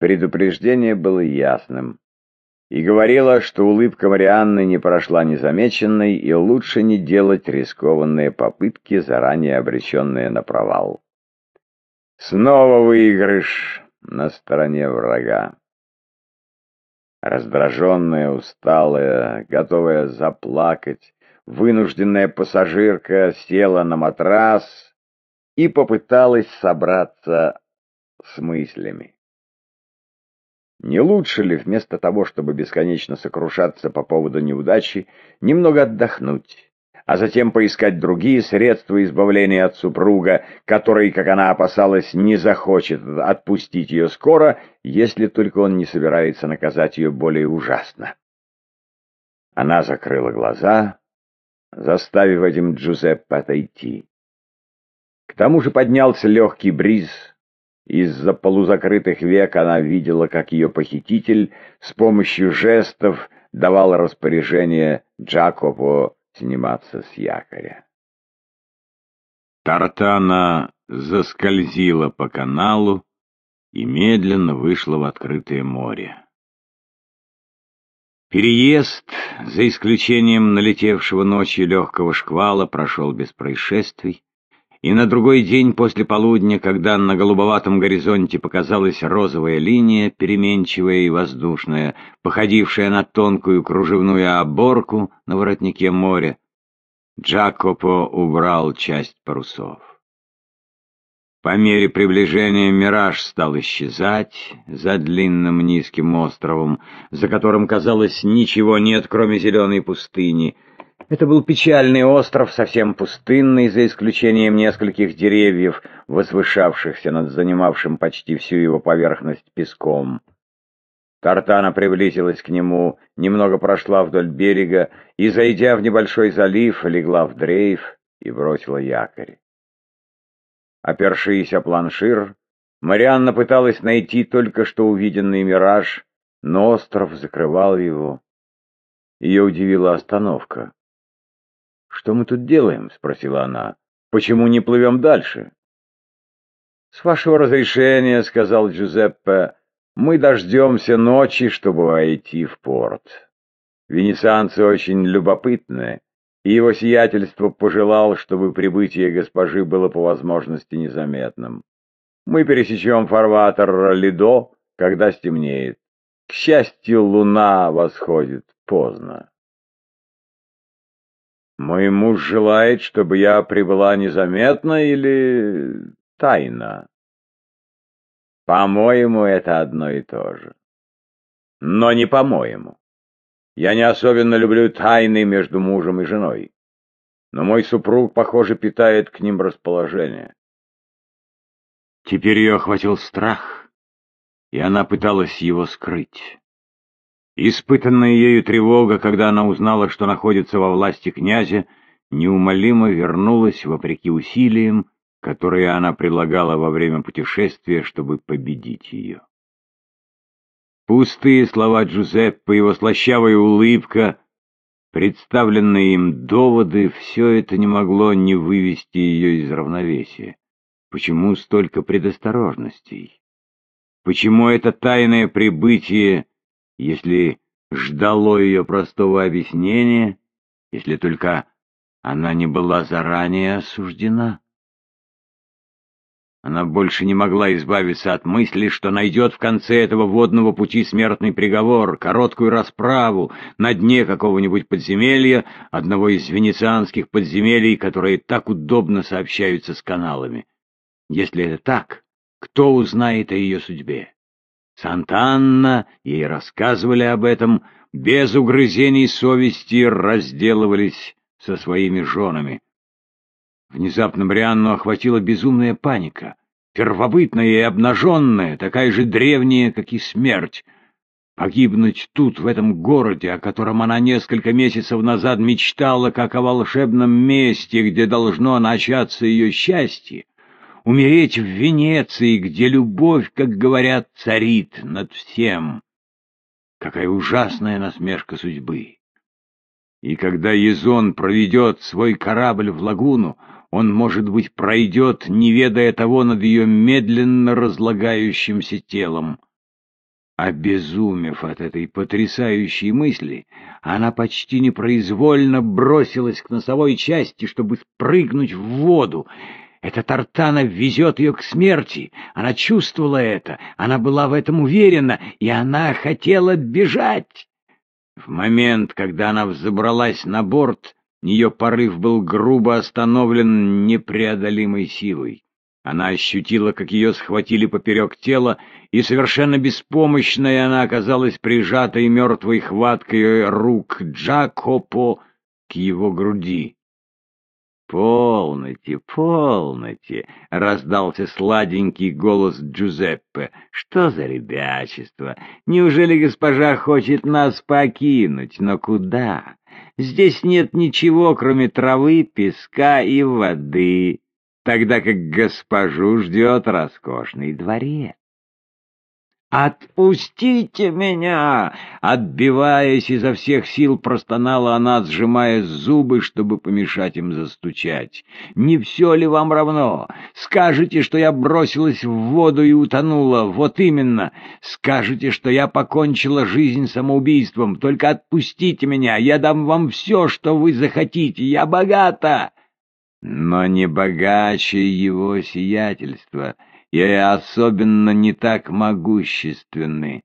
Предупреждение было ясным и говорило, что улыбка Марианны не прошла незамеченной и лучше не делать рискованные попытки, заранее обреченные на провал. Снова выигрыш на стороне врага. Раздраженная, усталая, готовая заплакать, вынужденная пассажирка села на матрас и попыталась собраться с мыслями. Не лучше ли вместо того, чтобы бесконечно сокрушаться по поводу неудачи, немного отдохнуть, а затем поискать другие средства избавления от супруга, который, как она опасалась, не захочет отпустить ее скоро, если только он не собирается наказать ее более ужасно? Она закрыла глаза, заставив этим Джузеппе отойти. К тому же поднялся легкий бриз, из-за полузакрытых век она видела, как ее похититель с помощью жестов давал распоряжение Джакопу сниматься с якоря. Тартана заскользила по каналу и медленно вышла в открытое море. Переезд, за исключением налетевшего ночью легкого шквала, прошел без происшествий и на другой день после полудня, когда на голубоватом горизонте показалась розовая линия, переменчивая и воздушная, походившая на тонкую кружевную оборку на воротнике моря, Джакопо убрал часть парусов. По мере приближения мираж стал исчезать за длинным низким островом, за которым, казалось, ничего нет, кроме зеленой пустыни — это был печальный остров, совсем пустынный, за исключением нескольких деревьев, возвышавшихся над занимавшим почти всю его поверхность песком. Тартана приблизилась к нему, немного прошла вдоль берега и, зайдя в небольшой залив, легла в дрейф и бросила якорь. Опершись о планшир, Марианна пыталась найти только что увиденный мираж, но остров закрывал его. Ее удивила остановка. «Что мы тут делаем?» — спросила она. «Почему не плывем дальше?» «С вашего разрешения, — сказал Джузеппе, — мы дождемся ночи, чтобы войти в порт. Венецианцы очень любопытны, и его сиятельство пожелал, чтобы прибытие госпожи было по возможности незаметным. Мы пересечем фарватер Лидо, когда стемнеет. К счастью, луна восходит поздно. Мой муж желает, чтобы я прибыла незаметно или тайно. По-моему, это одно и то же. Но не по-моему. Я не особенно люблю тайны между мужем и женой. Но мой супруг, похоже, питает к ним расположение. Теперь ее охватил страх, и она пыталась его скрыть. Испытанная ею тревога, когда она узнала, что находится во власти князя, неумолимо вернулась вопреки усилиям, которые она прилагала во время путешествия, чтобы победить ее. Пустые слова Джузеппе, его слащавая улыбка, представленные им доводы, все это не могло не вывести ее из равновесия. Почему столько предосторожностей? Почему это тайное прибытие если ждало ее простого объяснения, если только она не была заранее осуждена. Она больше не могла избавиться от мысли, что найдет в конце этого водного пути смертный приговор, короткую расправу на дне какого-нибудь подземелья, одного из венецианских подземелий, которые так удобно сообщаются с каналами. Если это так, кто узнает о ее судьбе? Сантанна, ей рассказывали об этом, без угрызений совести разделывались со своими женами. Внезапно Брианну охватила безумная паника, первобытная и обнаженная, такая же древняя, как и смерть. Погибнуть тут, в этом городе, о котором она несколько месяцев назад мечтала, как о волшебном месте, где должно начаться ее счастье, умереть в Венеции, где любовь, как говорят, царит над всем. Какая ужасная насмешка судьбы! И когда Езон проведет свой корабль в лагуну, он, может быть, пройдет, не ведая того, над ее медленно разлагающимся телом. Обезумев от этой потрясающей мысли, она почти непроизвольно бросилась к носовой части, чтобы спрыгнуть в воду. Эта тартана везет ее к смерти. Она чувствовала это, она была в этом уверена, и она хотела бежать. В момент, когда она взобралась на борт, ее порыв был грубо остановлен непреодолимой силой. Она ощутила, как ее схватили поперек тела, и совершенно беспомощная она оказалась прижатой мертвой хваткой рук Джакопо к его груди. «Полноте, полноте!» — раздался сладенький голос Джузеппе. «Что за ребячество? Неужели госпожа хочет нас покинуть? Но куда? Здесь нет ничего, кроме травы, песка и воды» тогда как госпожу ждет роскошный дворец. «Отпустите меня!» Отбиваясь изо всех сил, простонала она, сжимая зубы, чтобы помешать им застучать. «Не все ли вам равно? Скажете, что я бросилась в воду и утонула. Вот именно. Скажете, что я покончила жизнь самоубийством. Только отпустите меня, я дам вам все, что вы захотите. Я богата!» но не богаче его сиятельства, и особенно не так могущественны.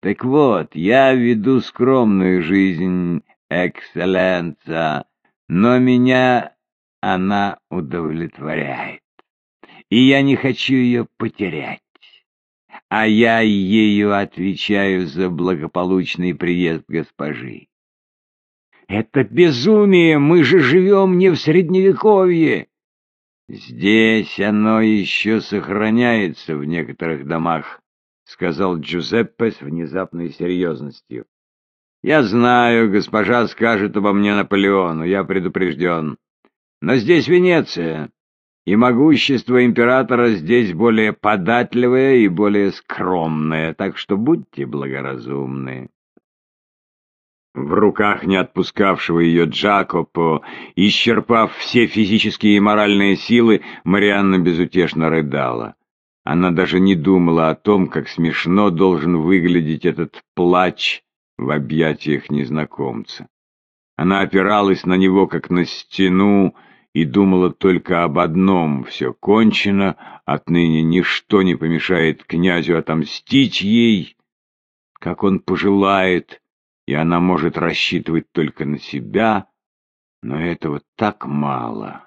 Так вот, я веду скромную жизнь, экселленца, но меня она удовлетворяет, и я не хочу ее потерять. А я ею отвечаю за благополучный приезд госпожи. Это безумие, мы же живем не в Средневековье. Здесь оно еще сохраняется в некоторых домах, сказал Джузеппе с внезапной серьезностью. Я знаю, госпожа скажет обо мне Наполеону, я предупрежден. Но здесь Венеция, и могущество императора здесь более податливое и более скромное, так что будьте благоразумны. В руках не отпускавшего ее Джакопо, исчерпав все физические и моральные силы, Марианна безутешно рыдала. Она даже не думала о том, как смешно должен выглядеть этот плач в объятиях незнакомца. Она опиралась на него, как на стену, и думала только об одном — все кончено, отныне ничто не помешает князю отомстить ей, как он пожелает — и она может рассчитывать только на себя, но этого так мало.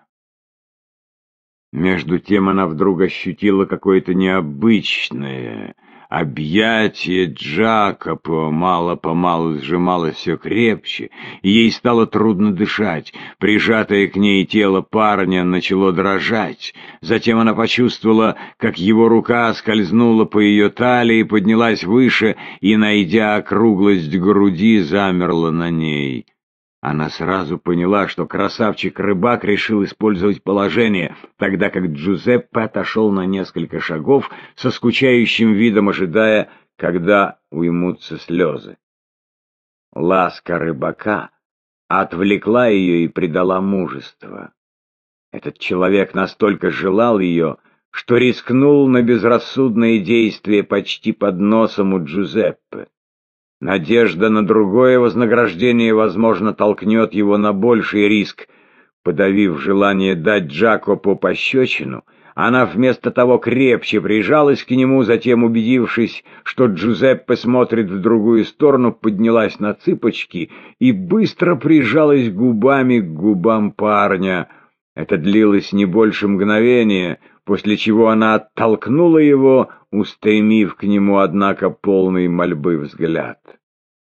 Между тем она вдруг ощутила какое-то необычное, Объятие Джакопо мало-помалу сжималось все крепче, и ей стало трудно дышать. Прижатое к ней тело парня начало дрожать. Затем она почувствовала, как его рука скользнула по ее талии, поднялась выше и, найдя округлость груди, замерла на ней. Она сразу поняла, что красавчик-рыбак решил использовать положение, тогда как Джузеппе отошел на несколько шагов, со скучающим видом ожидая, когда уймутся слезы. Ласка рыбака отвлекла ее и придала мужество. Этот человек настолько желал ее, что рискнул на безрассудные действия почти под носом у Джузеппе. Надежда на другое вознаграждение, возможно, толкнет его на больший риск. Подавив желание дать Джако по пощечину, она вместо того крепче прижалась к нему, затем, убедившись, что Джузеппе смотрит в другую сторону, поднялась на цыпочки и быстро прижалась губами к губам парня. Это длилось не больше мгновения, после чего она оттолкнула его, устремив к нему, однако, полный мольбы взгляд.